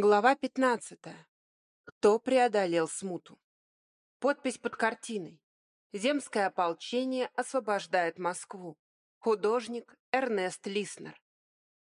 Глава 15. Кто преодолел смуту? Подпись под картиной. Земское ополчение освобождает Москву. Художник Эрнест Лиснер.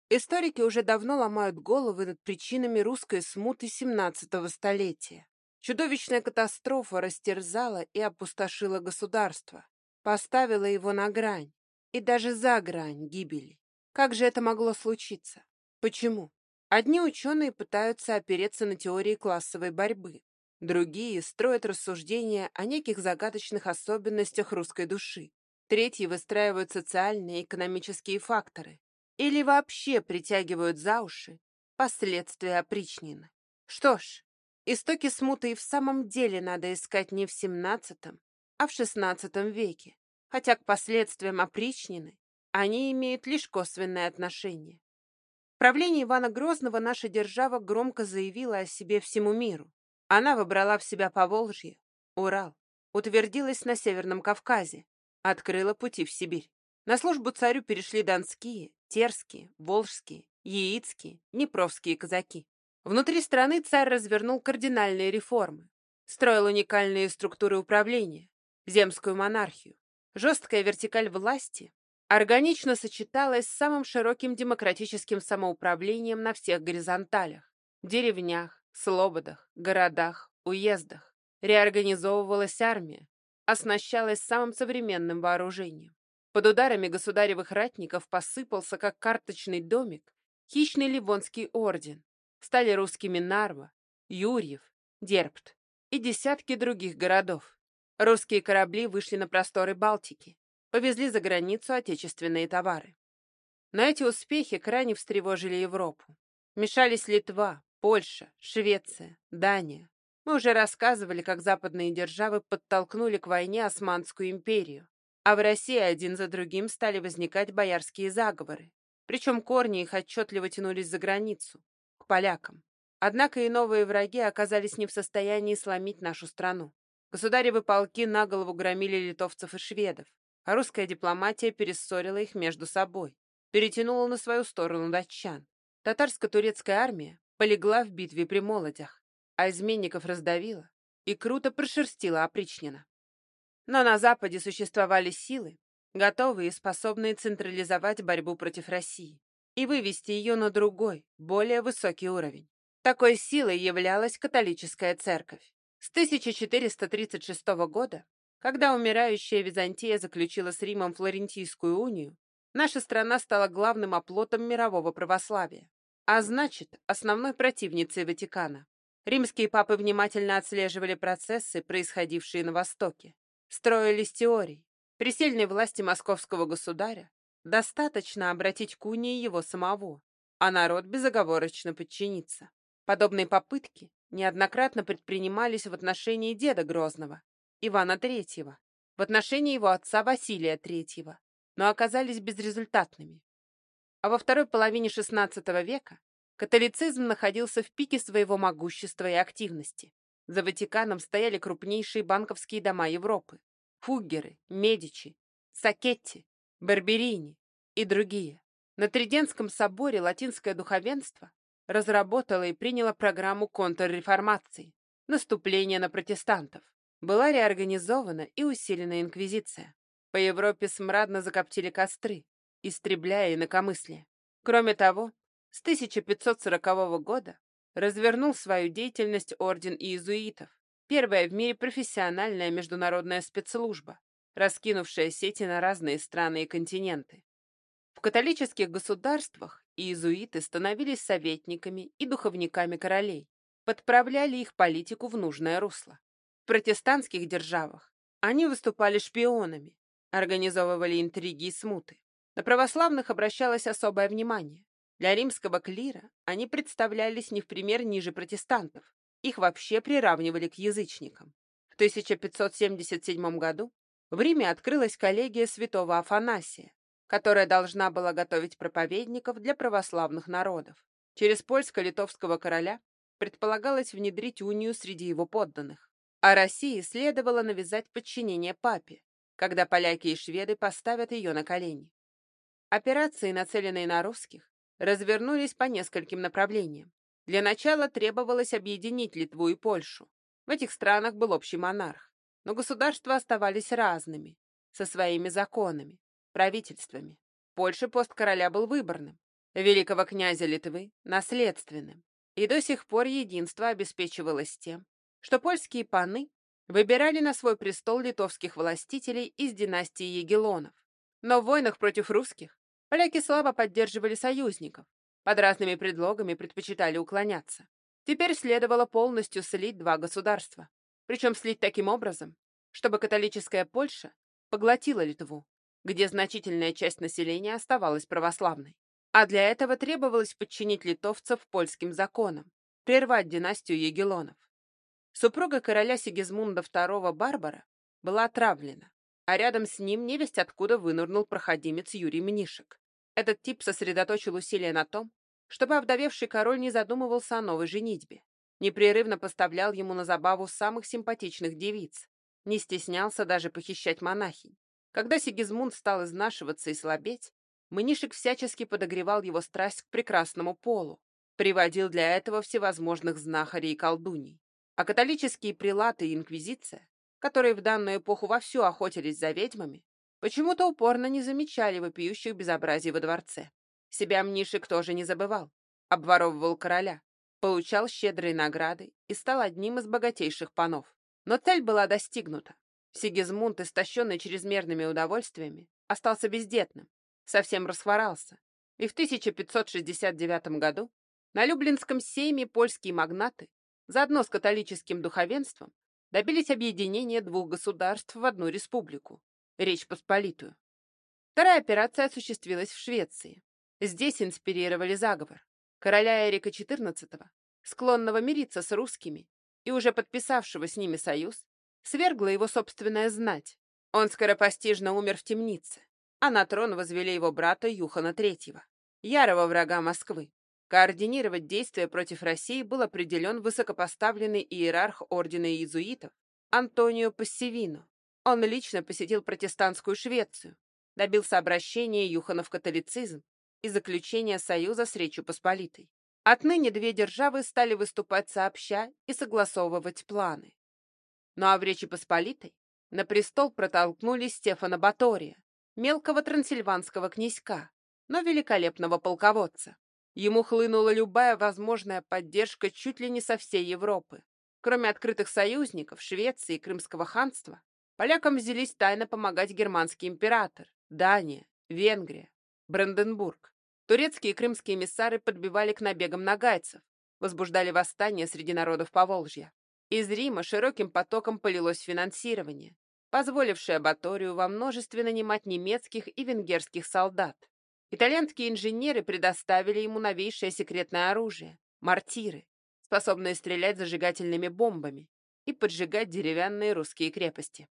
Историки уже давно ломают головы над причинами русской смуты 17-го столетия. Чудовищная катастрофа растерзала и опустошила государство, поставила его на грань и даже за грань гибели. Как же это могло случиться? Почему? Одни ученые пытаются опереться на теории классовой борьбы, другие строят рассуждения о неких загадочных особенностях русской души, третьи выстраивают социальные и экономические факторы или вообще притягивают за уши последствия опричнины. Что ж, истоки смуты и в самом деле надо искать не в XVII, а в XVI веке, хотя к последствиям опричнины они имеют лишь косвенное отношение правлении Ивана Грозного наша держава громко заявила о себе всему миру. Она выбрала в себя Поволжье, Урал, утвердилась на Северном Кавказе, открыла пути в Сибирь. На службу царю перешли донские, терские, волжские, яицкие, днепровские казаки. Внутри страны царь развернул кардинальные реформы, строил уникальные структуры управления, земскую монархию, жесткая вертикаль власти органично сочеталась с самым широким демократическим самоуправлением на всех горизонталях, деревнях, слободах, городах, уездах. Реорганизовывалась армия, оснащалась самым современным вооружением. Под ударами государевых ратников посыпался, как карточный домик, хищный Ливонский орден. Стали русскими Нарва, Юрьев, Дерпт и десятки других городов. Русские корабли вышли на просторы Балтики повезли за границу отечественные товары. Но эти успехи крайне встревожили Европу. Мешались Литва, Польша, Швеция, Дания. Мы уже рассказывали, как западные державы подтолкнули к войне Османскую империю, а в России один за другим стали возникать боярские заговоры. Причем корни их отчетливо тянулись за границу, к полякам. Однако и новые враги оказались не в состоянии сломить нашу страну. Государевы полки на голову громили литовцев и шведов а русская дипломатия перессорила их между собой, перетянула на свою сторону датчан. Татарско-турецкая армия полегла в битве при Молодях, а изменников раздавила и круто прошерстила опричнина. Но на Западе существовали силы, готовые и способные централизовать борьбу против России и вывести ее на другой, более высокий уровень. Такой силой являлась католическая церковь. С 1436 года когда умирающая Византия заключила с Римом Флорентийскую унию, наша страна стала главным оплотом мирового православия, а значит, основной противницей Ватикана. Римские папы внимательно отслеживали процессы, происходившие на Востоке, строились теории. При сильной власти московского государя достаточно обратить к унии его самого, а народ безоговорочно подчинится. Подобные попытки неоднократно предпринимались в отношении деда Грозного, Ивана III в отношении его отца Василия III, но оказались безрезультатными. А во второй половине XVI века католицизм находился в пике своего могущества и активности. За Ватиканом стояли крупнейшие банковские дома Европы – Фуггеры, Медичи, Сакетти, Барберини и другие. На Триденском соборе латинское духовенство разработало и приняло программу контрреформации – наступления на протестантов была реорганизована и усилена инквизиция. По Европе смрадно закоптили костры, истребляя инакомыслие. Кроме того, с 1540 года развернул свою деятельность Орден Иезуитов, первая в мире профессиональная международная спецслужба, раскинувшая сети на разные страны и континенты. В католических государствах иезуиты становились советниками и духовниками королей, подправляли их политику в нужное русло протестантских державах они выступали шпионами, организовывали интриги и смуты. На православных обращалось особое внимание. Для римского клира они представлялись не в пример ниже протестантов. Их вообще приравнивали к язычникам. В 1577 году в Риме открылась коллегия святого Афанасия, которая должна была готовить проповедников для православных народов. Через польско-литовского короля предполагалось внедрить унию среди его подданных. А России следовало навязать подчинение папе, когда поляки и шведы поставят ее на колени. Операции, нацеленные на русских, развернулись по нескольким направлениям. Для начала требовалось объединить Литву и Польшу. В этих странах был общий монарх, но государства оставались разными, со своими законами, правительствами. В Польше пост короля был выборным, великого князя Литвы – наследственным. И до сих пор единство обеспечивалось тем, что польские паны выбирали на свой престол литовских властителей из династии Егелонов. Но в войнах против русских поляки слабо поддерживали союзников, под разными предлогами предпочитали уклоняться. Теперь следовало полностью слить два государства, причем слить таким образом, чтобы католическая Польша поглотила Литву, где значительная часть населения оставалась православной. А для этого требовалось подчинить литовцев польским законам, прервать династию Егелонов. Супруга короля Сигизмунда II Барбара была отравлена, а рядом с ним невесть откуда вынырнул проходимец Юрий Мнишек. Этот тип сосредоточил усилия на том, чтобы овдовевший король не задумывался о новой женитьбе, непрерывно поставлял ему на забаву самых симпатичных девиц, не стеснялся даже похищать монахинь. Когда Сигизмунд стал изнашиваться и слабеть, Мнишек всячески подогревал его страсть к прекрасному полу, приводил для этого всевозможных знахарей и колдуней. А католические прилаты и инквизиция, которые в данную эпоху вовсю охотились за ведьмами, почему-то упорно не замечали вопиющих безобразий во дворце. Себя Мнишек тоже не забывал, обворовывал короля, получал щедрые награды и стал одним из богатейших панов. Но цель была достигнута. Сигизмунд, истощенный чрезмерными удовольствиями, остался бездетным, совсем расхворался. И в 1569 году на Люблинском сейме польские магнаты, заодно с католическим духовенством, добились объединения двух государств в одну республику – Речь Посполитую. Вторая операция осуществилась в Швеции. Здесь инспирировали заговор. Короля Эрика XIV, склонного мириться с русскими и уже подписавшего с ними союз, свергла его собственная знать. Он скоропостижно умер в темнице, а на трон возвели его брата Юхана III, ярого врага Москвы. Координировать действия против России был определен высокопоставленный иерарх ордена иезуитов Антонио Пассивино. Он лично посетил протестантскую Швецию, добился обращения Юхана в католицизм и заключения союза с Речью Посполитой. Отныне две державы стали выступать сообща и согласовывать планы. Ну а в Речи Посполитой на престол протолкнули Стефана Батория, мелкого трансильванского князька, но великолепного полководца. Ему хлынула любая возможная поддержка чуть ли не со всей Европы. Кроме открытых союзников, Швеции и Крымского ханства, полякам взялись тайно помогать германский император, Дания, Венгрия, Бранденбург. Турецкие и крымские эмиссары подбивали к набегам нагайцев, возбуждали восстания среди народов Поволжья. Из Рима широким потоком полилось финансирование, позволившее Баторию во множестве нанимать немецких и венгерских солдат. Итальянские инженеры предоставили ему новейшее секретное оружие – мортиры, способные стрелять зажигательными бомбами и поджигать деревянные русские крепости.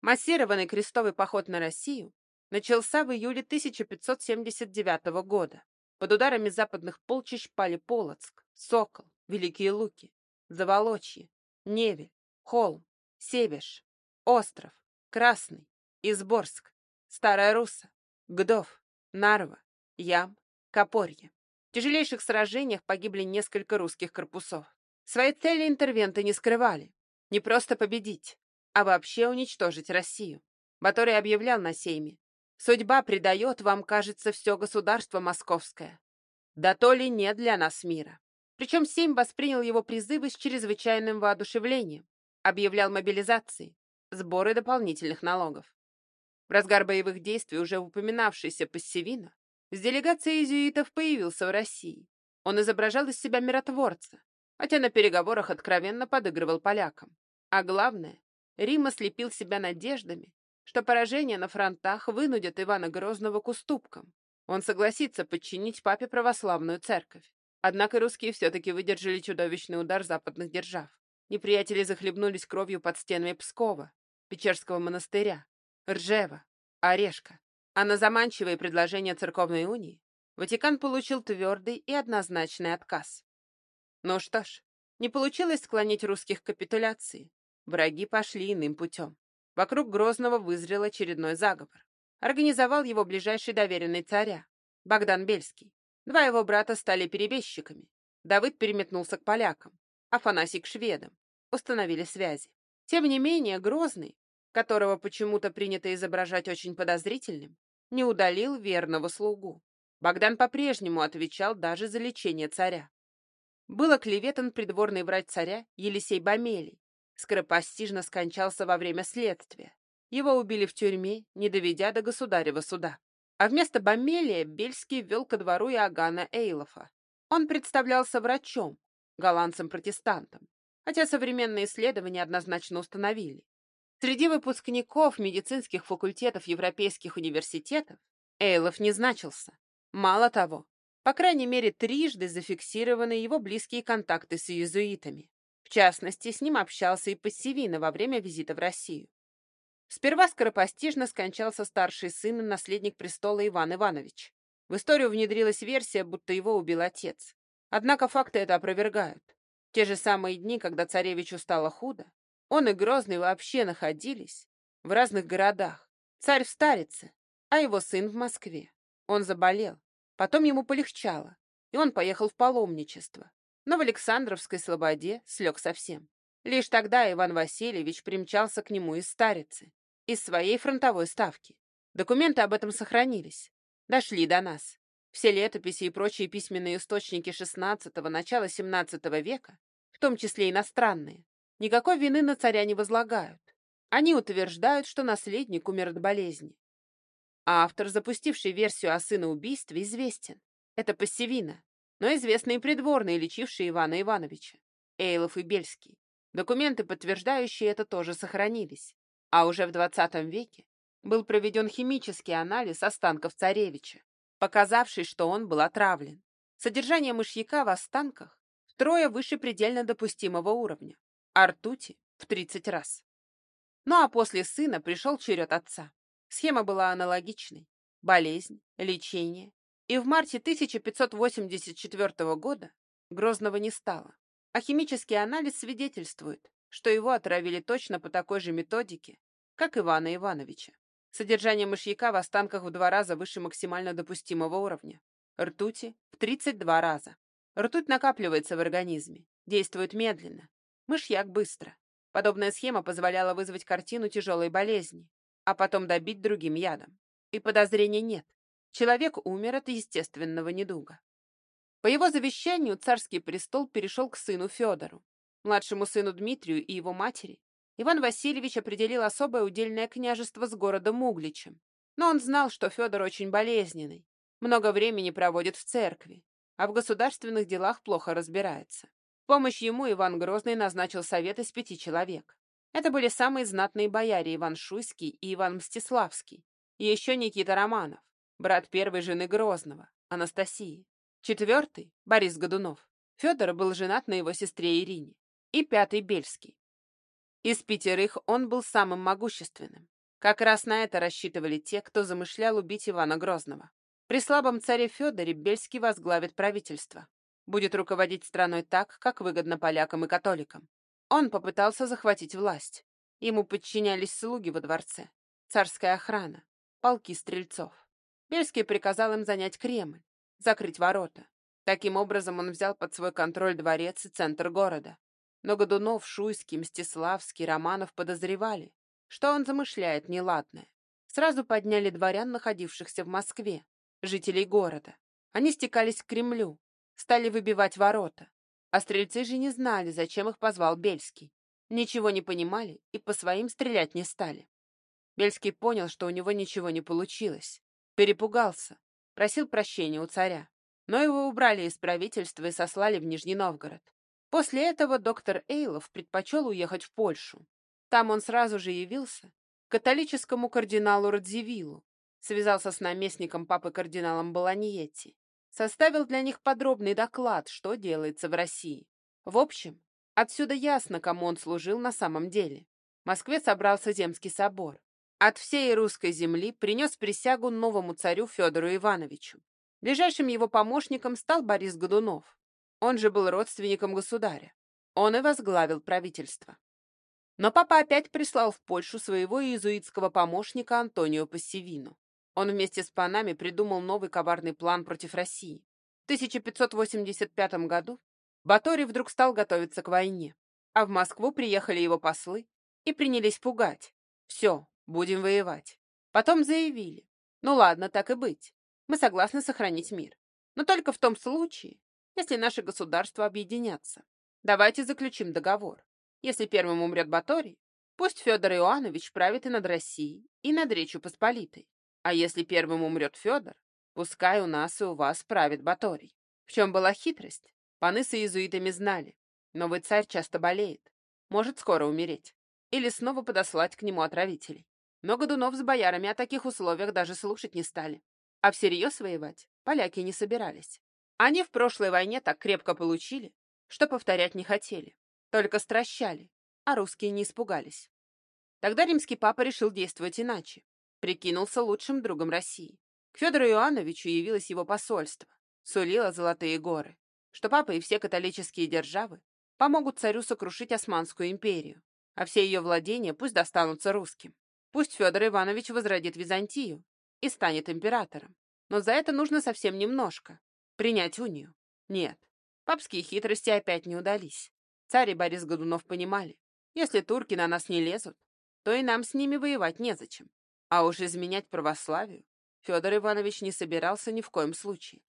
Массированный крестовый поход на Россию начался в июле 1579 года. Под ударами западных полчищ пали Полоцк, Сокол, Великие Луки, Заволочье, Невель, Холм, Себеж, Остров, Красный, Изборск, Старая Русса, Гдов, Нарва, Ям, Копорье. В тяжелейших сражениях погибли несколько русских корпусов. Свои цели интервенты не скрывали. Не просто победить, а вообще уничтожить Россию. Баторий объявлял на сейме, Судьба предает вам, кажется, все государство московское. Да то ли нет для нас мира. Причем Сейм воспринял его призывы с чрезвычайным воодушевлением, объявлял мобилизации, сборы дополнительных налогов. В разгар боевых действий уже упоминавшийся Пассивино с делегацией иезуитов появился в России. Он изображал из себя миротворца, хотя на переговорах откровенно подыгрывал полякам. А главное, Рим ослепил себя надеждами, что поражение на фронтах вынудит Ивана Грозного к уступкам. Он согласится подчинить папе православную церковь. Однако русские все-таки выдержали чудовищный удар западных держав. Неприятели захлебнулись кровью под стенами Пскова, Печерского монастыря, Ржева, Орешка. А на заманчивые предложения церковной унии Ватикан получил твердый и однозначный отказ. Ну что ж, не получилось склонить русских к капитуляции. Враги пошли иным путем. Вокруг Грозного вызрел очередной заговор. Организовал его ближайший доверенный царя, Богдан Бельский. Два его брата стали перебежчиками. Давыд переметнулся к полякам, Афанасий к шведам. Установили связи. Тем не менее, Грозный, которого почему-то принято изображать очень подозрительным, не удалил верного слугу. Богдан по-прежнему отвечал даже за лечение царя. Был оклеветан придворный врач царя Елисей Бамелий. Скоропостижно скончался во время следствия. Его убили в тюрьме, не доведя до государева суда. А вместо Бамелия Бельский ввел ко двору Иоганна Эйлофа. Он представлялся врачом, голландцем-протестантом, хотя современные исследования однозначно установили. Среди выпускников медицинских факультетов европейских университетов Эйлов не значился. Мало того, по крайней мере, трижды зафиксированы его близкие контакты с иезуитами. В частности, с ним общался и Пассивина во время визита в Россию. Сперва скоропостижно скончался старший сын и наследник престола Иван Иванович. В историю внедрилась версия, будто его убил отец. Однако факты это опровергают. Те же самые дни, когда царевичу стало худо, он и Грозный вообще находились в разных городах. Царь в Старице, а его сын в Москве. Он заболел, Потом ему полегчало, и он поехал в паломничество. Но в Александровской слободе слег совсем. Лишь тогда Иван Васильевич примчался к нему из Старицы, из своей фронтовой ставки. Документы об этом сохранились. Дошли до нас. Все летописи и прочие письменные источники XVI – начала XVII века, в том числе иностранные, никакой вины на царя не возлагают. Они утверждают, что наследник умер от болезни. А автор, запустивший версию о сыноубийстве, известен. Это Пассивина, но известные придворные, лечившие Ивана Ивановича. Эйлов и Бельский. Документы, подтверждающие это, тоже сохранились. А уже в 20 веке был проведен химический анализ останков царевича, показавший, что он был отравлен. Содержание мышьяка в останках втрое выше предельно допустимого уровня, а ртути в 30 раз. Ну а после сына пришел черед отца. Схема была аналогичной. Болезнь, лечение. И в марте 1584 года Грозного не стало. А химический анализ свидетельствует, что его отравили точно по такой же методике, как Ивана Ивановича. Содержание мышьяка в останках в два раза выше максимально допустимого уровня. Ртути в 32 раза. Ртуть накапливается в организме, действует медленно. Мышьяк быстро. Подобная схема позволяла вызвать картину тяжелой болезни, а потом добить другим ядом. И подозрения нет. Человек умер от естественного недуга. По его завещанию царский престол перешел к сыну Федору. Младшему сыну Дмитрию и его матери Иван Васильевич определил особое удельное княжество с городом Угличем. Но он знал, что Федор очень болезненный, много времени проводит в церкви, а в государственных делах плохо разбирается. Помощь ему Иван Грозный назначил совет из пяти человек. Это были самые знатные бояре Иван Шуйский и Иван Мстиславский. И еще Никита Романов, брат первой жены Грозного, Анастасии. Четвертый — Борис Годунов. Федор был женат на его сестре Ирине. И пятый — Бельский. Из пятерых он был самым могущественным. Как раз на это рассчитывали те, кто замышлял убить Ивана Грозного. При слабом царе Федоре Бельский возглавит правительство. Будет руководить страной так, как выгодно полякам и католикам. Он попытался захватить власть. Ему подчинялись слуги во дворце, царская охрана, полки стрельцов. Бельский приказал им занять Кремль, закрыть ворота. Таким образом он взял под свой контроль дворец и центр города. Но Годунов, Шуйский, Мстиславский, Романов подозревали, что он замышляет неладное. Сразу подняли дворян, находившихся в Москве, жителей города. Они стекались к Кремлю, стали выбивать ворота. А стрельцы же не знали, зачем их позвал Бельский. Ничего не понимали и по своим стрелять не стали. Бельский понял, что у него ничего не получилось. Перепугался, просил прощения у царя. Но его убрали из правительства и сослали в Нижний Новгород. После этого доктор Эйлов предпочел уехать в Польшу. Там он сразу же явился к католическому кардиналу Радзивиллу, связался с наместником папы кардиналом Баланьетти составил для них подробный доклад, что делается в России. В общем, отсюда ясно, кому он служил на самом деле. В Москве собрался Земский собор. От всей русской земли принес присягу новому царю Федору Ивановичу. Ближайшим его помощником стал Борис Годунов. Он же был родственником государя. Он и возглавил правительство. Но папа опять прислал в Польшу своего иезуитского помощника Антонио Пассивину. Он вместе с панами придумал новый коварный план против России. В 1585 году Баторий вдруг стал готовиться к войне, а в Москву приехали его послы и принялись пугать. Все, будем воевать. Потом заявили, ну ладно, так и быть, мы согласны сохранить мир. Но только в том случае, если наши государства объединятся. Давайте заключим договор. Если первым умрет Баторий, пусть Федор Иоаннович правит и над Россией, и над Речью Посполитой. А если первым умрет Федор, пускай у нас и у вас правит Баторий. В чем была хитрость? Паны с иезуитами знали. Новый царь часто болеет. Может скоро умереть. Или снова подослать к нему отравителей. Но Годунов с боярами о таких условиях даже слушать не стали. А всерьез воевать поляки не собирались. Они в прошлой войне так крепко получили, что повторять не хотели. Только стращали, а русские не испугались. Тогда римский папа решил действовать иначе. Прикинулся лучшим другом России. К Федору Иоанновичу явилось его посольство. Сулило золотые горы, что папа и все католические державы помогут царю сокрушить Османскую империю, а все ее владения пусть достанутся русским. Пусть Федор Иванович возродит Византию и станет императором. Но за это нужно совсем немножко. Принять унию. Нет, папские хитрости опять не удались. Царь и Борис Годунов понимали, если турки на нас не лезут, то и нам с ними воевать незачем. А уж изменять православию Федор Иванович не собирался ни в коем случае.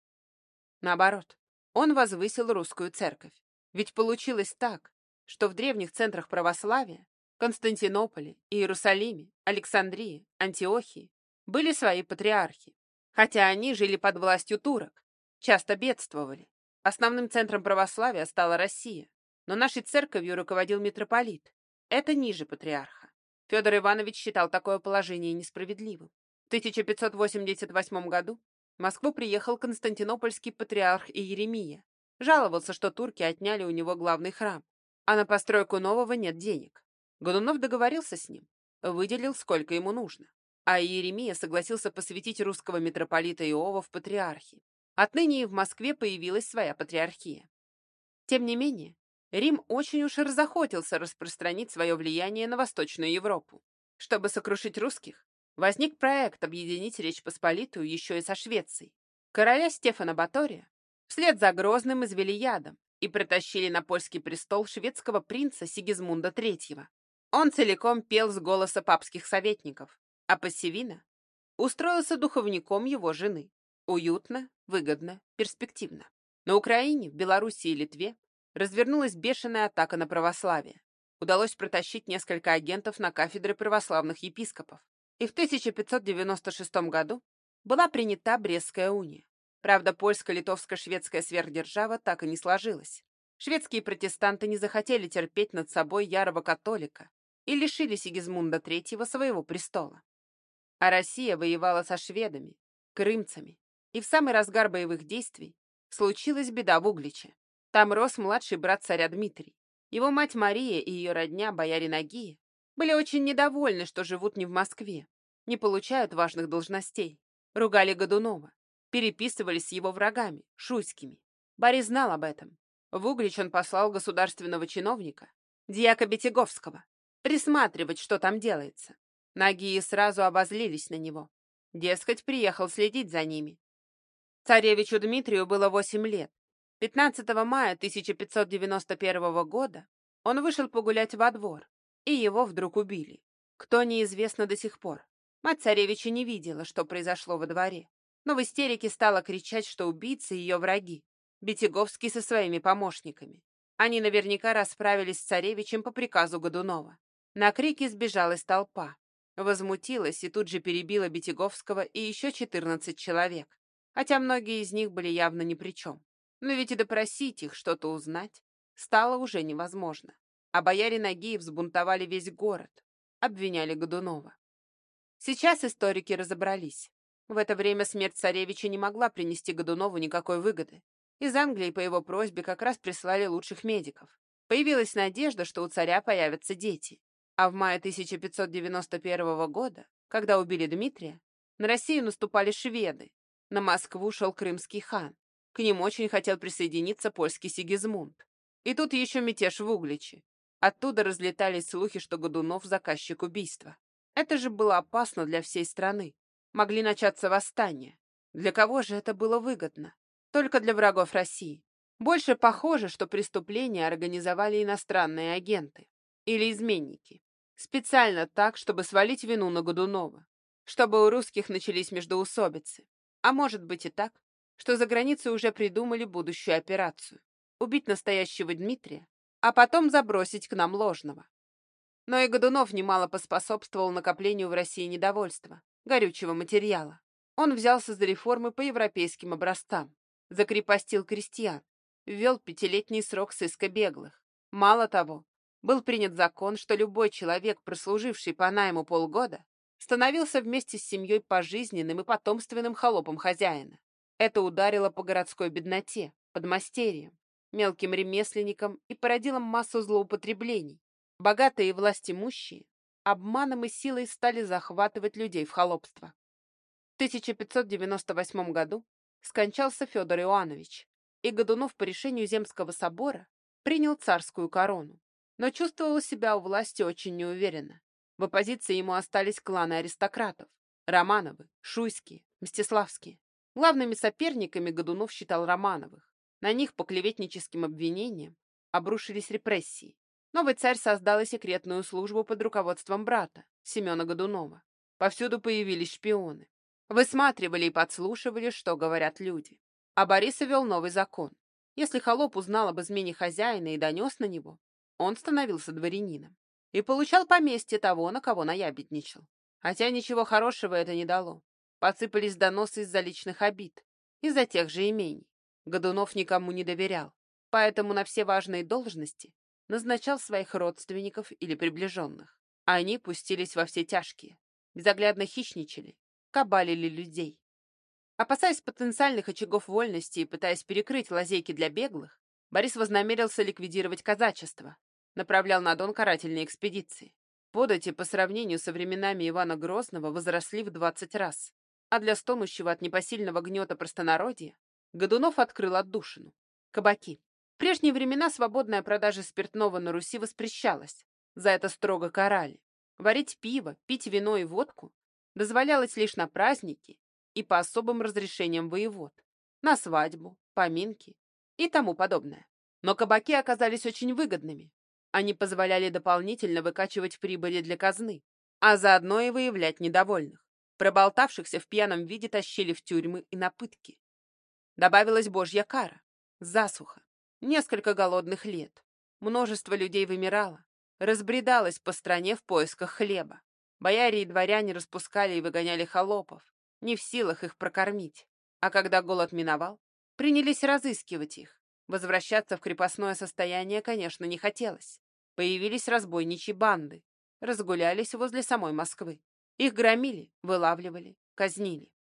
Наоборот, он возвысил русскую церковь. Ведь получилось так, что в древних центрах православия Константинополе, Иерусалиме, Александрии, Антиохии были свои патриархи, хотя они жили под властью турок, часто бедствовали. Основным центром православия стала Россия, но нашей церковью руководил митрополит. Это ниже патриарха. Федор Иванович считал такое положение несправедливым. В 1588 году в Москву приехал константинопольский патриарх Иеремия. Жаловался, что турки отняли у него главный храм, а на постройку нового нет денег. Годунов договорился с ним, выделил, сколько ему нужно. А Иеремия согласился посвятить русского митрополита Иова в патриархи. Отныне и в Москве появилась своя патриархия. Тем не менее, Рим очень уж разохотился распространить свое влияние на Восточную Европу. Чтобы сокрушить русских, возник проект объединить Речь Посполитую еще и со Швецией. Короля Стефана Батория вслед за Грозным извели ядом и притащили на польский престол шведского принца Сигизмунда III. Он целиком пел с голоса папских советников, а Пассивина устроился духовником его жены. Уютно, выгодно, перспективно. На Украине, Белоруссии и Литве развернулась бешеная атака на православие. Удалось протащить несколько агентов на кафедры православных епископов. И в 1596 году была принята Брестская уния. Правда, польско-литовско-шведская сверхдержава так и не сложилась. Шведские протестанты не захотели терпеть над собой ярого католика и лишили Сигизмунда III своего престола. А Россия воевала со шведами, крымцами, и в самый разгар боевых действий случилась беда в Угличе. Там рос младший брат царя Дмитрий. Его мать Мария и ее родня, бояре Нагия, были очень недовольны, что живут не в Москве, не получают важных должностей. Ругали Годунова, переписывались с его врагами, шуйскими. Борис знал об этом. В Углич он послал государственного чиновника, дьяка Бетяговского, присматривать, что там делается. Нагии сразу обозлились на него. Дескать, приехал следить за ними. Царевичу Дмитрию было восемь лет, 15 мая 1591 года он вышел погулять во двор, и его вдруг убили. Кто, неизвестно до сих пор. Мать царевича не видела, что произошло во дворе, но в истерике стала кричать, что убийцы ее враги, Бетяговский со своими помощниками. Они наверняка расправились с царевичем по приказу Годунова. На крики сбежалась толпа. Возмутилась и тут же перебила Бетяговского и еще 14 человек, хотя многие из них были явно ни при чем. Но ведь и допросить их, что-то узнать, стало уже невозможно. А бояре Нагиев взбунтовали весь город, обвиняли Годунова. Сейчас историки разобрались. В это время смерть царевича не могла принести Годунову никакой выгоды. Из Англии по его просьбе как раз прислали лучших медиков. Появилась надежда, что у царя появятся дети. А в мае 1591 года, когда убили Дмитрия, на Россию наступали шведы. На Москву шел крымский хан. К ним очень хотел присоединиться польский Сигизмунд. И тут еще мятеж в Угличе. Оттуда разлетались слухи, что Годунов – заказчик убийства. Это же было опасно для всей страны. Могли начаться восстания. Для кого же это было выгодно? Только для врагов России. Больше похоже, что преступление организовали иностранные агенты или изменники. Специально так, чтобы свалить вину на Годунова, чтобы у русских начались междоусобицы. А может быть и так, что за границей уже придумали будущую операцию. Убить настоящего Дмитрия, а потом забросить к нам ложного. Но и Годунов немало поспособствовал накоплению в России недовольства, горючего материала. Он взялся за реформы по европейским образцам, закрепостил крестьян, ввел пятилетний срок сыска беглых. Мало того, был принят закон, что любой человек, прослуживший по найму полгода, становился вместе с семьей пожизненным и потомственным холопом хозяина. Это ударило по городской бедноте, подмастерьям, мелким ремесленникам и породило массу злоупотреблений. Богатые и властимущие обманом и силой стали захватывать людей в холопство. В 1598 году скончался Федор Иоаннович, и Годунов по решению Земского собора принял царскую корону, но чувствовал себя у власти очень неуверенно. В оппозиции ему остались кланы аристократов – Романовы, Шуйские, Мстиславские. Главными соперниками Годунов считал Романовых. На них по клеветническим обвинениям обрушились репрессии. Новый царь создал и секретную службу под руководством брата, Семена Годунова. Повсюду появились шпионы. Высматривали и подслушивали, что говорят люди. А Борис ввел новый закон. Если холоп узнал об измене хозяина и донес на него, он становился дворянином и получал поместье того, на кого наябедничал. Хотя ничего хорошего это не дало. Посыпались доносы из-за личных обид, из-за тех же имений. Годунов никому не доверял, поэтому на все важные должности назначал своих родственников или приближенных. Они пустились во все тяжкие, безоглядно хищничали, кабалили людей. Опасаясь потенциальных очагов вольности и пытаясь перекрыть лазейки для беглых, Борис вознамерился ликвидировать казачество, направлял на Дон карательные экспедиции. Подати по сравнению со временами Ивана Грозного возросли в 20 раз, а для стонущего от непосильного гнета простонародья Годунов открыл отдушину. Кабаки. В прежние времена свободная продажа спиртного на Руси воспрещалась. За это строго карали. Варить пиво, пить вино и водку дозволялось лишь на праздники и по особым разрешениям воевод, на свадьбу, поминки и тому подобное. Но кабаки оказались очень выгодными. Они позволяли дополнительно выкачивать прибыли для казны, а заодно и выявлять недовольных. Проболтавшихся в пьяном виде тащили в тюрьмы и на пытки. Добавилась божья кара, засуха, несколько голодных лет. Множество людей вымирало, разбредалось по стране в поисках хлеба. Бояре и дворяне распускали и выгоняли холопов, не в силах их прокормить. А когда голод миновал, принялись разыскивать их. Возвращаться в крепостное состояние, конечно, не хотелось. Появились разбойничьи банды, разгулялись возле самой Москвы. Их громили, вылавливали, казнили.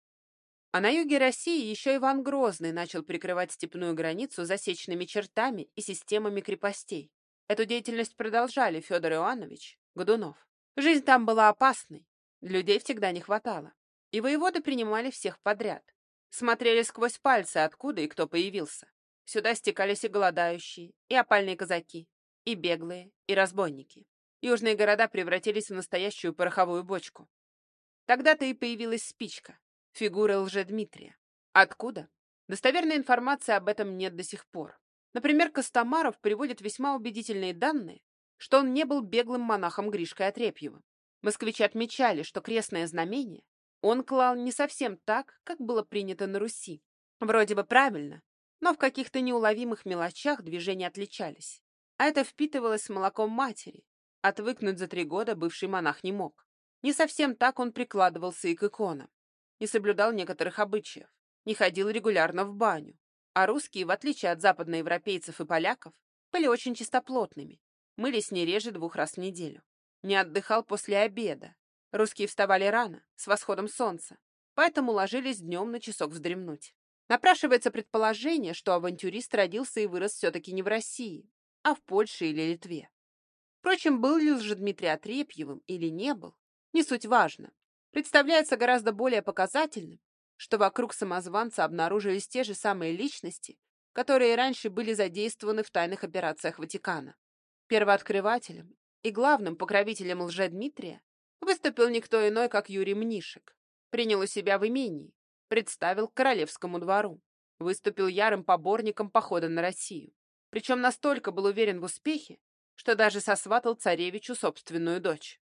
А на юге России еще Иван Грозный начал прикрывать степную границу засечными чертами и системами крепостей. Эту деятельность продолжали Федор Иоаннович, Годунов. Жизнь там была опасной, людей всегда не хватало. И воеводы принимали всех подряд. Смотрели сквозь пальцы, откуда и кто появился. Сюда стекались и голодающие, и опальные казаки, и беглые, и разбойники. Южные города превратились в настоящую пороховую бочку. Тогда-то и появилась спичка, фигура лжедмитрия. Откуда? Достоверной информации об этом нет до сих пор. Например, Костомаров приводит весьма убедительные данные, что он не был беглым монахом Гришкой Отрепьевым. Москвичи отмечали, что крестное знамение он клал не совсем так, как было принято на Руси. Вроде бы правильно, но в каких-то неуловимых мелочах движения отличались. А это впитывалось молоком матери. Отвыкнуть за три года бывший монах не мог. Не совсем так он прикладывался и к иконам. Не соблюдал некоторых обычаев. Не ходил регулярно в баню. А русские, в отличие от западноевропейцев и поляков, были очень чистоплотными. Мылись не реже двух раз в неделю. Не отдыхал после обеда. Русские вставали рано, с восходом солнца, поэтому ложились днем на часок вздремнуть. Напрашивается предположение, что авантюрист родился и вырос все-таки не в России, а в Польше или Литве. Впрочем, был ли Дмитрий Отрепьевым или не был, не суть важно. Представляется гораздо более показательным, что вокруг самозванца обнаружились те же самые личности, которые раньше были задействованы в тайных операциях Ватикана. Первооткрывателем и главным покровителем лжедмитрия выступил никто иной, как Юрий Мнишек. Принял у себя в имении, представил к королевскому двору. Выступил ярым поборником похода на Россию. Причем настолько был уверен в успехе, что даже сосватал царевичу собственную дочь.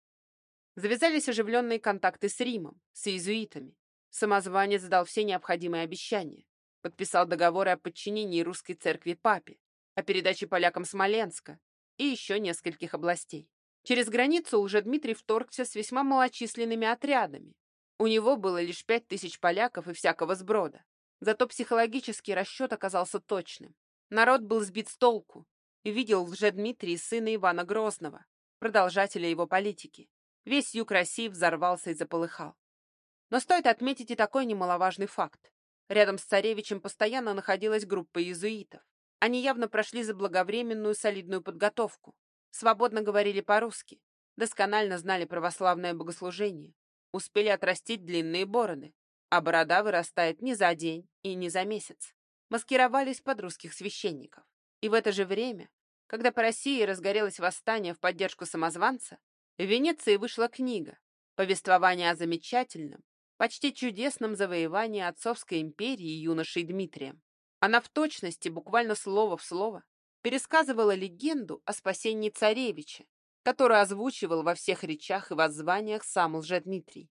Завязались оживленные контакты с Римом, с иезуитами. Самозванец дал все необходимые обещания. Подписал договоры о подчинении русской церкви папе, о передаче полякам Смоленска и еще нескольких областей. Через границу уже Дмитрий вторгся с весьма малочисленными отрядами. У него было лишь пять тысяч поляков и всякого сброда. Зато психологический расчет оказался точным. Народ был сбит с толку и видел в Лжедмитрии сына Ивана Грозного, продолжателя его политики. Весь юг России взорвался и заполыхал. Но стоит отметить и такой немаловажный факт. Рядом с царевичем постоянно находилась группа иезуитов. Они явно прошли заблаговременную солидную подготовку, свободно говорили по-русски, досконально знали православное богослужение, успели отрастить длинные бороды, а борода вырастает не за день и не за месяц. Маскировались под русских священников. И в это же время, когда по России разгорелось восстание в поддержку самозванца, в Венеции вышла книга «Повествование о замечательном, почти чудесном завоевании Отцовской империи юношей Дмитрием». Она в точности, буквально слово в слово, пересказывала легенду о спасении царевича, которую озвучивал во всех речах и воззваниях сам Лжедмитрий.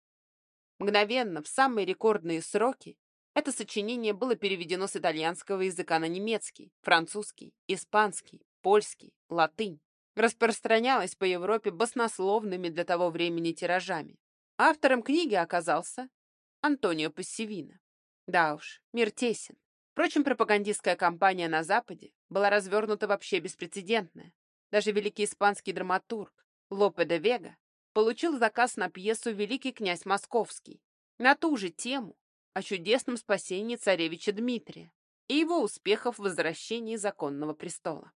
Мгновенно, в самые рекордные сроки, это сочинение было переведено с итальянского языка на немецкий, французский, испанский, польский, латынь. Распространялось по Европе баснословными для того времени тиражами. Автором книги оказался Антонио Пассивино. Да уж, мир тесен. Впрочем, пропагандистская кампания на Западе была развернута вообще беспрецедентная. Даже великий испанский драматург Лопе де Вега получил заказ на пьесу «Великий князь Московский» на ту же тему о чудесном спасении царевича Дмитрия и его успехов в возвращении законного престола.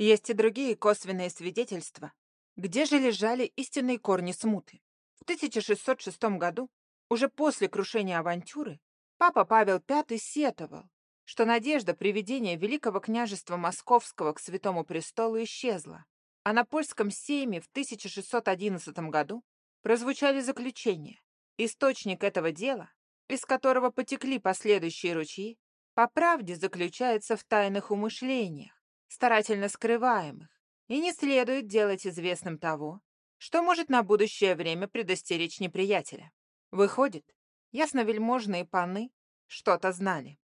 Есть и другие косвенные свидетельства, где же лежали истинные корни смуты. В 1606 году, уже после крушения авантюры, папа Павел V сетовал, что надежда приведения Великого княжества Московского к Святому Престолу исчезла, а на польском сейме в 1611 году прозвучали заключения. Источник этого дела, из которого потекли последующие ручьи, по правде заключается в тайных умышлениях, старательно скрываемых, и не следует делать известным того, что может на будущее время предостеречь неприятеля. Выходит, ясновельможные паны что-то знали.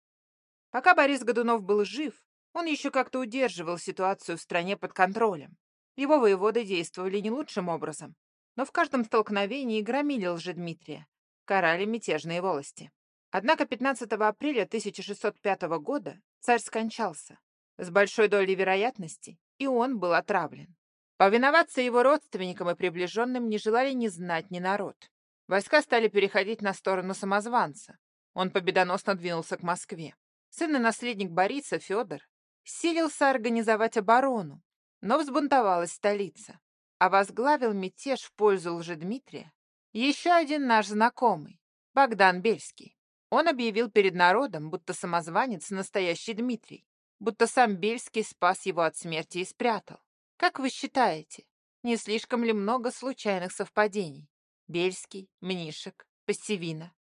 Пока Борис Годунов был жив, он еще как-то удерживал ситуацию в стране под контролем. Его воеводы действовали не лучшим образом, но в каждом столкновении громили Лжедмитрия, карали мятежные волости. Однако 15 апреля 1605 года царь скончался. С большой долей вероятности и он был отравлен. Повиноваться его родственникам и приближенным не желали ни знать, ни народ. Войска стали переходить на сторону самозванца. Он победоносно двинулся к Москве. Сын и наследник Бориса, Федор, силился организовать оборону, но взбунтовалась столица, а возглавил мятеж в пользу Лжедмитрия еще один наш знакомый, Богдан Бельский. Он объявил перед народом, будто самозванец настоящий Дмитрий, будто сам Бельский спас его от смерти и спрятал. Как вы считаете, не слишком ли много случайных совпадений? Бельский, Мнишек, Пассивина.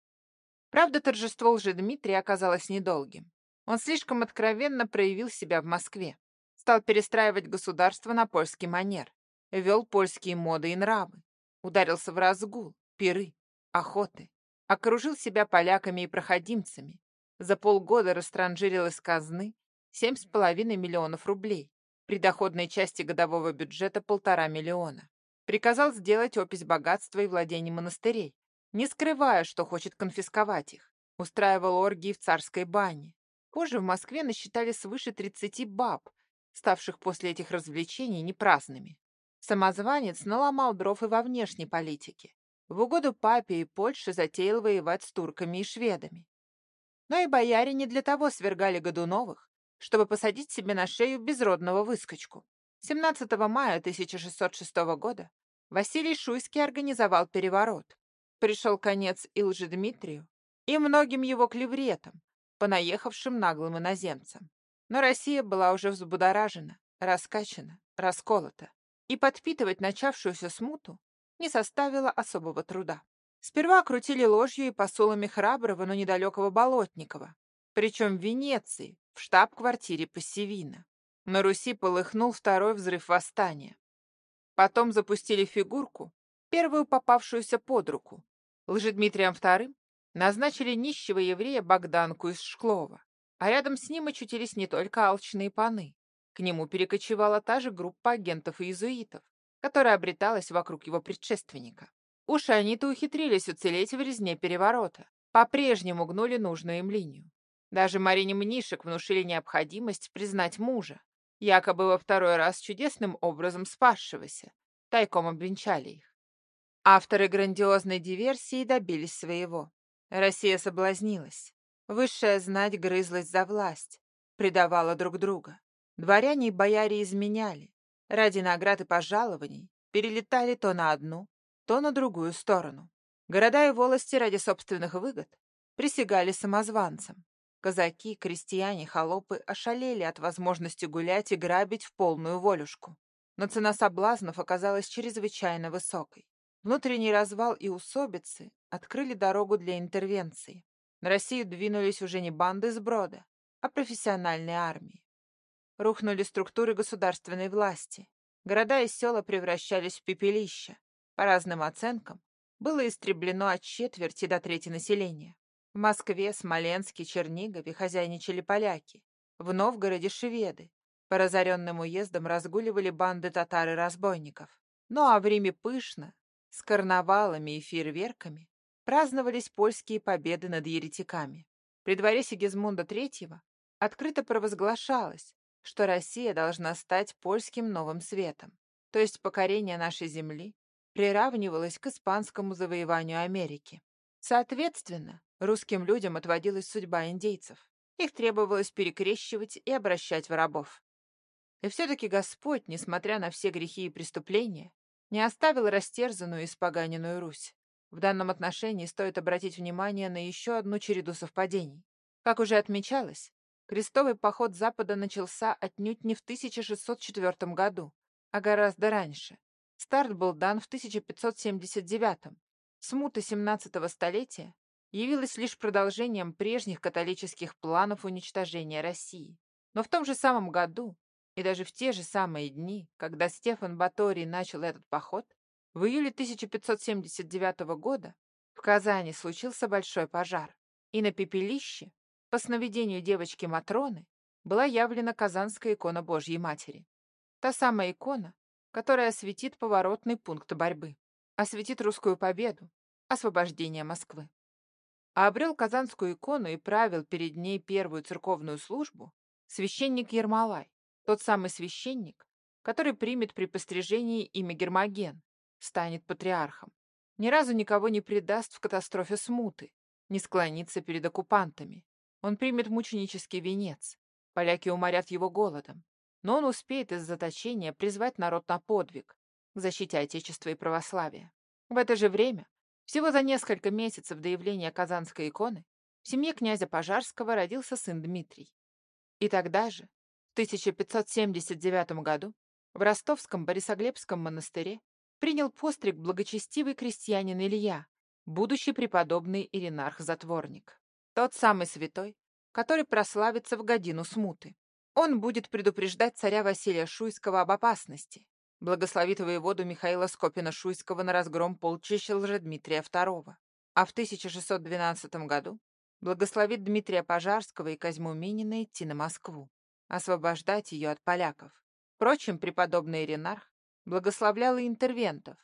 Правда, торжество Лжедмитрия оказалось недолгим. Он слишком откровенно проявил себя в Москве стал перестраивать государство на польский манер, вел польские моды и нравы, ударился в разгул, пиры, охоты, окружил себя поляками и проходимцами, за полгода растранжирил из казны семь с половиной миллионов рублей, при доходной части годового бюджета полтора миллиона. Приказал сделать опись богатства и владений монастырей, не скрывая, что хочет конфисковать их. Устраивал оргии в царской бане. Позже в Москве насчитали свыше 30 баб, ставших после этих развлечений непраздными. Самозванец наломал дров и во внешней политике. В угоду папе и Польше затеял воевать с турками и шведами. Но и бояре не для того свергали Годуновых, чтобы посадить себе на шею безродного выскочку. 17 мая 1606 года Василий Шуйский организовал переворот. Пришел конец и Лжедмитрию, и многим его клевретам, понаехавшим наглым иноземцам. Но Россия была уже взбудоражена, раскачана, расколота, и подпитывать начавшуюся смуту не составило особого труда. Сперва крутили ложью и посулами храброго, но недалекого Болотникова, причем в Венеции, в штаб-квартире Пассивина. На Руси полыхнул второй взрыв восстания. Потом запустили фигурку, первую попавшуюся под руку. Лжедмитрием II назначили нищего еврея Богданку из Шклова, а рядом с ним очутились не только алчные паны. К нему перекочевала та же группа агентов и иезуитов, которая обреталась вокруг его предшественника. Уж они-то ухитрились уцелеть в резне переворота, по-прежнему гнули нужную им линию. Даже Марине Мнишек внушили необходимость признать мужа, якобы во второй раз чудесным образом спасшегося, тайком обвенчали их. Авторы грандиозной диверсии добились своего. Россия соблазнилась. Высшая знать грызлась за власть, предавала друг друга. Дворяне и бояре изменяли. Ради наград и пожалований перелетали то на одну, то на другую сторону. Города и волости ради собственных выгод присягали самозванцам. Казаки, крестьяне, холопы ошалели от возможности гулять и грабить в полную волюшку. Но цена соблазнов оказалась чрезвычайно высокой. Внутренний развал и усобицы открыли дорогу для интервенции. На Россию двинулись уже не банды сброда, а профессиональные армии. Рухнули структуры государственной власти. Города и села превращались в пепелища. По разным оценкам, было истреблено от четверти до трети населения. В Москве, Смоленске, Чернигове хозяйничали поляки. В Новгороде — шведы. По разоренным уездам разгуливали банды татар и разбойников. Ну а в Риме пышно, с карнавалами и фейерверками, праздновались польские победы над еретиками. При дворе Сигизмунда III открыто провозглашалось, что Россия должна стать польским новым светом, то есть покорение нашей земли приравнивалось к испанскому завоеванию Америки. Соответственно, Русским людям отводилась судьба индейцев. Их требовалось перекрещивать и обращать в рабов. И все-таки Господь, несмотря на все грехи и преступления, не оставил растерзанную и испоганенную Русь. В данном отношении стоит обратить внимание на еще одну череду совпадений. Как уже отмечалось, крестовый поход Запада начался отнюдь не в 1604 году, а гораздо раньше. Старт был дан в 1579. Смута 17 столетия явилась лишь продолжением прежних католических планов уничтожения России. Но в том же самом году, и даже в те же самые дни, когда Стефан Баторий начал этот поход, в июле 1579 года в Казани случился большой пожар, и на пепелище, по сновидению девочки Матроны, была явлена казанская икона Божьей Матери. Та самая икона, которая осветит поворотный пункт борьбы, осветит русскую победу, освобождение Москвы а обрел казанскую икону и правил перед ней первую церковную службу священник Ермолай, тот самый священник, который примет при пострижении имя Гермоген, станет патриархом. Ни разу никого не предаст в катастрофе смуты, не склонится перед оккупантами. Он примет мученический венец. Поляки уморят его голодом. Но он успеет из заточения призвать народ на подвиг к защите Отечества и православия. В это же время всего за несколько месяцев до явления Казанской иконы в семье князя Пожарского родился сын Дмитрий. И тогда же, в 1579 году, в ростовском Борисоглебском монастыре принял постриг благочестивый крестьянин Илья, будущий преподобный Иринарх-затворник. Тот самый святой, который прославится в годину смуты. Он будет предупреждать царя Василия Шуйского об опасности, благословит воеводу Михаила Скопина-Шуйского на разгром полчища Лжедмитрия II, а в 1612 году благословит Дмитрия Пожарского и Козьму Минина идти на Москву, освобождать ее от поляков. Впрочем, преподобный Иринарх благословлял и интервентов,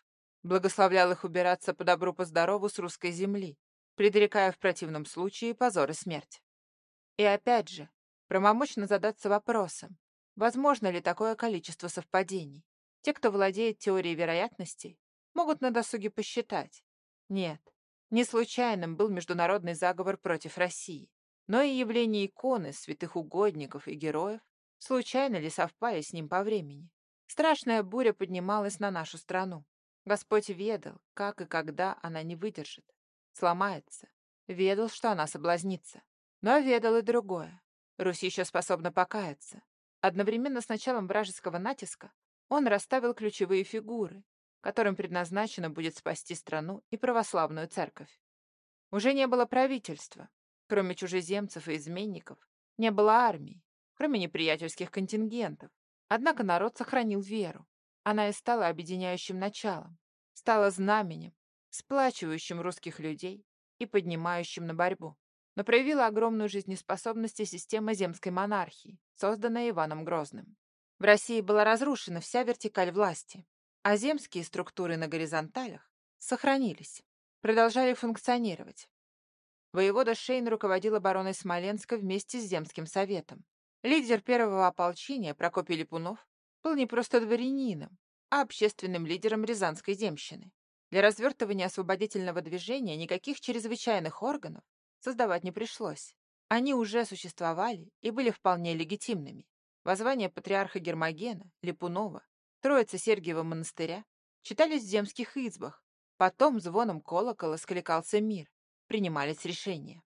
благословлял их убираться по добру по здорову с русской земли, предрекая в противном случае позор и смерть. И опять же, промомочно задаться вопросом, возможно ли такое количество совпадений. Те, кто владеет теорией вероятностей, могут на досуге посчитать. Нет, не случайным был международный заговор против России, но и явление иконы святых угодников и героев случайно ли совпали с ним по времени. Страшная буря поднималась на нашу страну. Господь ведал, как и когда она не выдержит, сломается. Ведал, что она соблазнится. Но ведал и другое. Русь еще способна покаяться. Одновременно с началом вражеского натиска он расставил ключевые фигуры, которым предназначено будет спасти страну и православную церковь. Уже не было правительства, Кроме чужеземцев и изменников, не было армии, кроме неприятельских контингентов. Однако народ сохранил веру. Она и стала объединяющим началом, стала знаменем, сплачивающим русских людей и поднимающим на борьбу. Но проявила огромную жизнеспособность и система земской монархии, созданная Иваном Грозным. В России была разрушена вся вертикаль власти, а земские структуры на горизонталях сохранились, продолжали функционировать. Воевода Шейн руководил обороной Смоленска вместе с Земским советом. Лидер первого ополчения Прокопий Липунов был не просто дворянином, а общественным лидером Рязанской земщины. Для развертывания освободительного движения никаких чрезвычайных органов создавать не пришлось. Они уже существовали и были вполне легитимными. Воззвания патриарха Гермогена, Липунова, Троицы Сергиева монастыря читались в земских избах, потом звоном колокола скликался мир, принимались решения.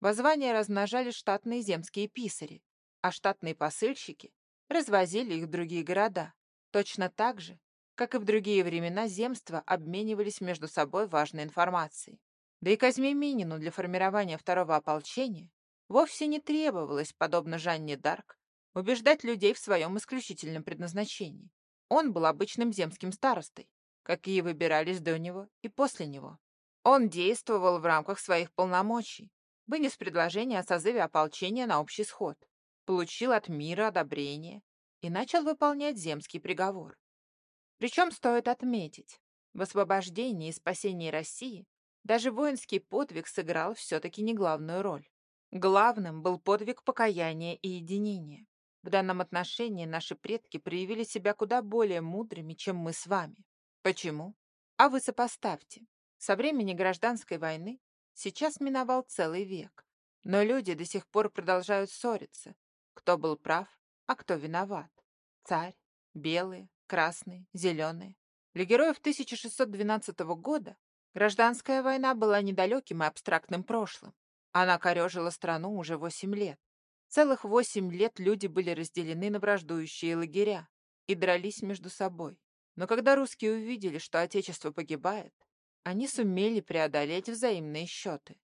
Воззвания размножали штатные земские писари, а штатные посыльщики развозили их в другие города. Точно так же, как и в другие времена, земства обменивались между собой важной информацией. Да и Казьме Минину для формирования второго ополчения вовсе не требовалось, подобно Жанне Дарк, убеждать людей в своем исключительном предназначении. Он был обычным земским старостой, какие выбирались до него и после него. Он действовал в рамках своих полномочий, вынес предложение о созыве ополчения на общий сход, получил от мира одобрение и начал выполнять земский приговор. Причем стоит отметить, в освобождении и спасении России даже воинский подвиг сыграл все-таки не главную роль. Главным был подвиг покаяния и единения. В данном отношении наши предки проявили себя куда более мудрыми, чем мы с вами. Почему? А вы сопоставьте. Со времени гражданской войны сейчас миновал целый век, но люди до сих пор продолжают ссориться. Кто был прав, а кто виноват? Царь, белые, красные, зеленые. Для героев 1612 года гражданская война была недалеким и абстрактным прошлым. Она корежила страну уже восемь лет. Целых восемь лет люди были разделены на враждующие лагеря и дрались между собой. Но когда русские увидели, что Отечество погибает, они сумели преодолеть взаимные счеты.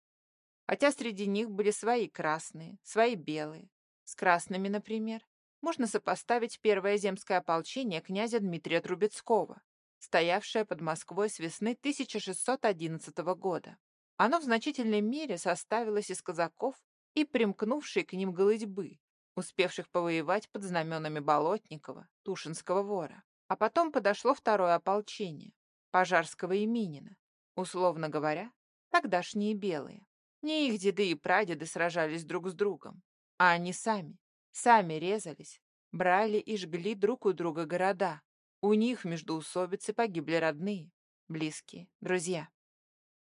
Хотя среди них были свои красные, свои белые. С красными, например, можно сопоставить первое земское ополчение князя Дмитрия Трубецкого, стоявшее под Москвой с весны 1611 года. Оно в значительной мере составилось из казаков и примкнувшей к ним голытьбы, успевших повоевать под знаменами Болотникова, Тушинского вора. А потом подошло второе ополчение, Пожарского и Минина, Условно говоря, тогдашние белые. Не их деды и прадеды сражались друг с другом, а они сами. Сами резались, брали и жгли друг у друга города. У них между усобицы погибли родные, близкие, друзья.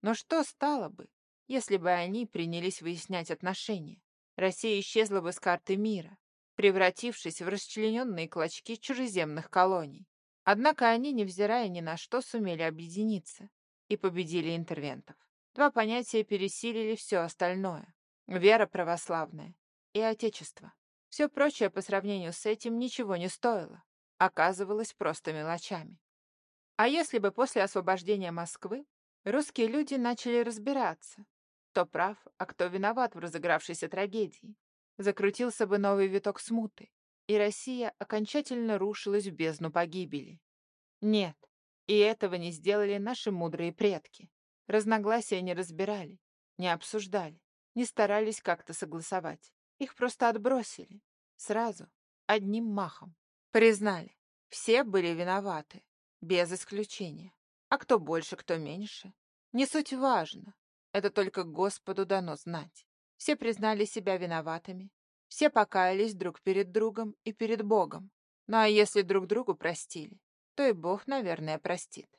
Но что стало бы, если бы они принялись выяснять отношения? Россия исчезла бы с карты мира, превратившись в расчлененные клочки чужеземных колоний. Однако они, невзирая ни на что, сумели объединиться и победили интервентов. Два понятия пересилили все остальное. Вера православная и Отечество. Все прочее по сравнению с этим ничего не стоило. Оказывалось просто мелочами. А если бы после освобождения Москвы русские люди начали разбираться, кто прав, а кто виноват в разыгравшейся трагедии, закрутился бы новый виток смуты, и Россия окончательно рушилась в бездну погибели. Нет, и этого не сделали наши мудрые предки. Разногласия не разбирали, не обсуждали, не старались как-то согласовать. Их просто отбросили. Сразу, одним махом. Признали, все были виноваты, без исключения. А кто больше, кто меньше, не суть важно. Это только Господу дано знать. Все признали себя виноватыми, все покаялись друг перед другом и перед Богом. Ну а если друг другу простили, то и Бог, наверное, простит.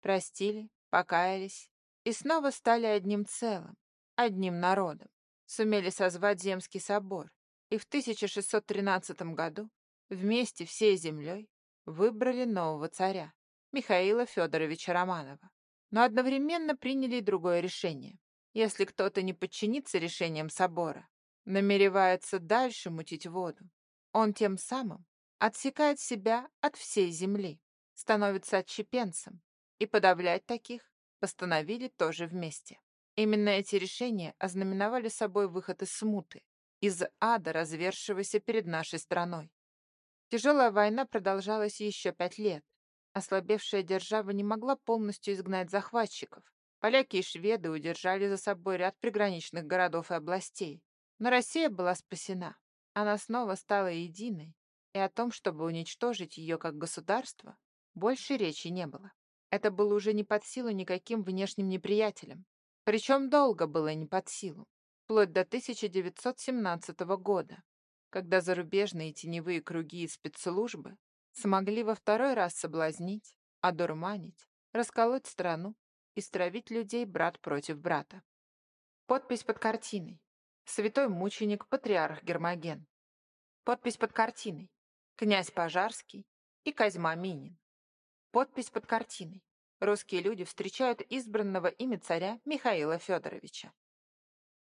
Простили, покаялись и снова стали одним целым, одним народом. Сумели созвать Земский собор и в 1613 году вместе всей землей выбрали нового царя, Михаила Федоровича Романова. Но одновременно приняли и другое решение. Если кто-то не подчинится решениям собора, намеревается дальше мутить воду, он тем самым отсекает себя от всей земли, становится отщепенцем, и подавлять таких постановили тоже вместе. Именно эти решения ознаменовали собой выход из смуты, из ада, развершегося перед нашей страной. Тяжелая война продолжалась еще пять лет. Ослабевшая держава не могла полностью изгнать захватчиков. Поляки и шведы удержали за собой ряд приграничных городов и областей. Но Россия была спасена. Она снова стала единой, и о том, чтобы уничтожить ее как государство, больше речи не было. Это было уже не под силу никаким внешним неприятелям. Причем долго было не под силу, вплоть до 1917 года, когда зарубежные теневые круги и спецслужбы смогли во второй раз соблазнить, одурманить, расколоть страну и стравить людей брат против брата. Подпись под картиной. Святой мученик, патриарх Гермоген. Подпись под картиной. Князь Пожарский и Козьма Минин. Подпись под картиной русские люди встречают избранного ими царя Михаила Федоровича.